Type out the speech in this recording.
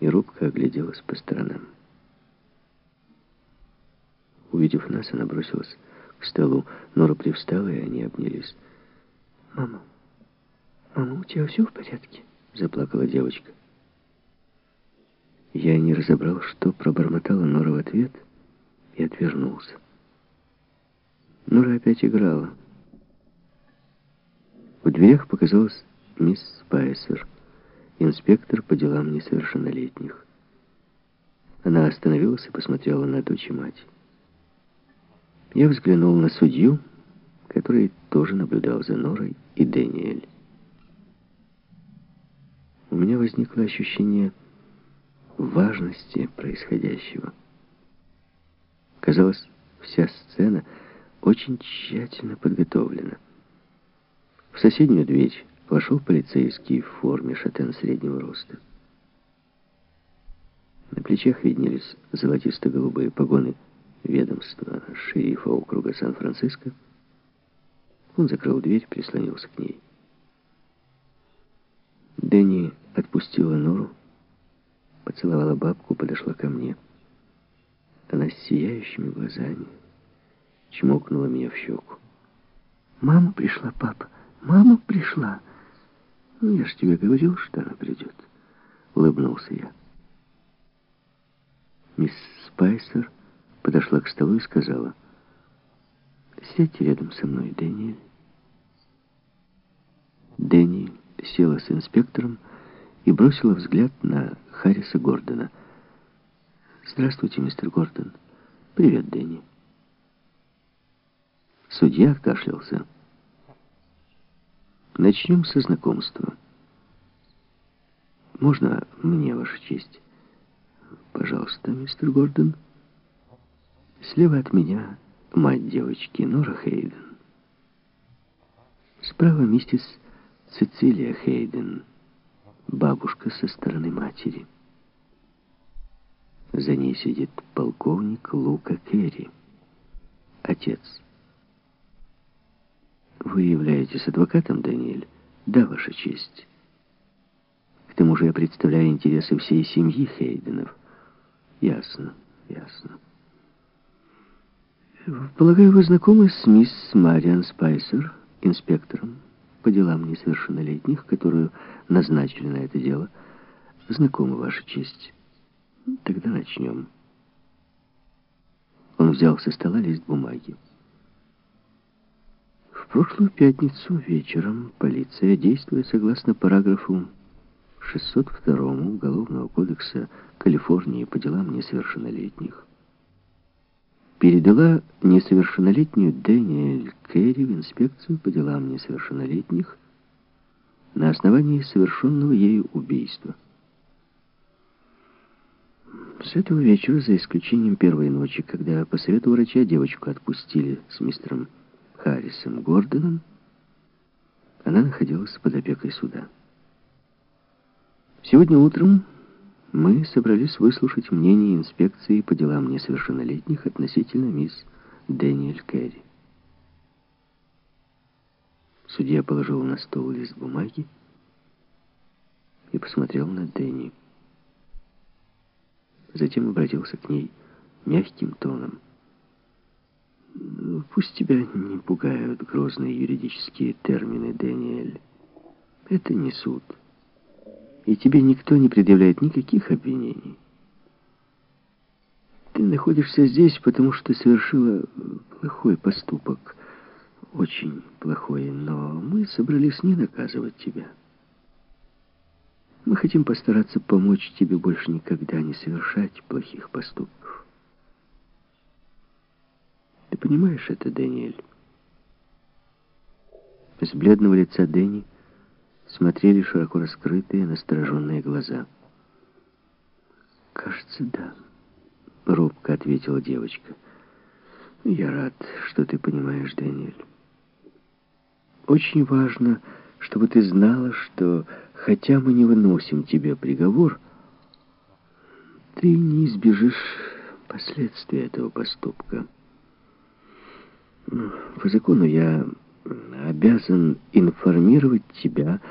и робко огляделась по сторонам. Увидев нас, она бросилась к столу. Нора привстала, и они обнялись. «Мама, мама, у тебя все в порядке?» Заплакала девочка. Я не разобрал, что пробормотала Нора в ответ, и отвернулся. Нора опять играла. В дверях показалась мисс Спайсер, инспектор по делам несовершеннолетних. Она остановилась и посмотрела на дочь и мать. Я взглянул на судью, который тоже наблюдал за Норой и Дэниэль. У меня возникло ощущение важности происходящего. Казалось, вся сцена очень тщательно подготовлена. В соседнюю дверь вошел полицейский в форме шатен среднего роста. На плечах виднелись золотисто-голубые погоны ведомства шерифа округа Сан-Франциско. Он закрыл дверь, прислонился к ней. Дэнни отпустила Нору, поцеловала бабку, подошла ко мне. Она с сияющими глазами чмокнула меня в щеку. «Мама пришла, папа, мама пришла!» «Ну, я ж тебе говорил, что она придет», — улыбнулся я. Мисс Спайсер подошла к столу и сказала, «Сядьте рядом со мной, Дэниэль». Дэнни села с инспектором и бросила взгляд на Харриса Гордона. «Здравствуйте, мистер Гордон. Привет, Дэнни». Судья кашлялся. Начнем со знакомства. Можно мне, Ваша честь? Пожалуйста, мистер Гордон. Слева от меня мать девочки, Нора Хейден. Справа миссис Цицилия Хейден, бабушка со стороны матери. За ней сидит полковник Лука Керри, отец. Вы являетесь адвокатом, Даниэль? Да, Ваша честь. К тому же я представляю интересы всей семьи Хейденов. Ясно, ясно. Полагаю, вы знакомы с мисс Мариан Спайсер, инспектором по делам несовершеннолетних, которую назначили на это дело. Знакомы, Ваша честь. Тогда начнем. Он взял со стола лист бумаги. Прошлую пятницу вечером полиция, действуя согласно параграфу 602 Уголовного кодекса Калифорнии по делам несовершеннолетних, передала несовершеннолетнюю Дэниэль Керри в инспекцию по делам несовершеннолетних на основании совершенного ею убийства. С этого вечера, за исключением первой ночи, когда по совету врача девочку отпустили с мистером Харрисом Гордоном, она находилась под опекой суда. Сегодня утром мы собрались выслушать мнение инспекции по делам несовершеннолетних относительно мисс Дэниэль Керри. Судья положил на стол лист бумаги и посмотрел на Дэнни. Затем обратился к ней мягким тоном. Пусть тебя не пугают грозные юридические термины, Дэниэль. Это не суд. И тебе никто не предъявляет никаких обвинений. Ты находишься здесь, потому что совершила плохой поступок. Очень плохой, но мы собрались не наказывать тебя. Мы хотим постараться помочь тебе больше никогда не совершать плохих поступков. Ты понимаешь это, Дэниэль? С бледного лица Дэнни смотрели широко раскрытые, настороженные глаза. «Кажется, да», — робко ответила девочка. «Я рад, что ты понимаешь, Дэниэль. Очень важно, чтобы ты знала, что, хотя мы не выносим тебе приговор, ты не избежишь последствий этого поступка». По закону я обязан информировать тебя